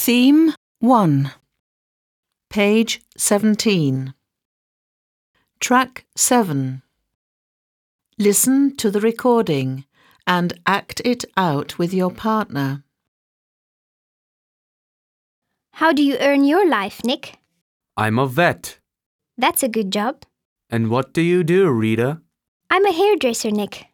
Theme 1. Page 17. Track 7. Listen to the recording and act it out with your partner. How do you earn your life, Nick? I'm a vet. That's a good job. And what do you do, Rita? I'm a hairdresser, Nick.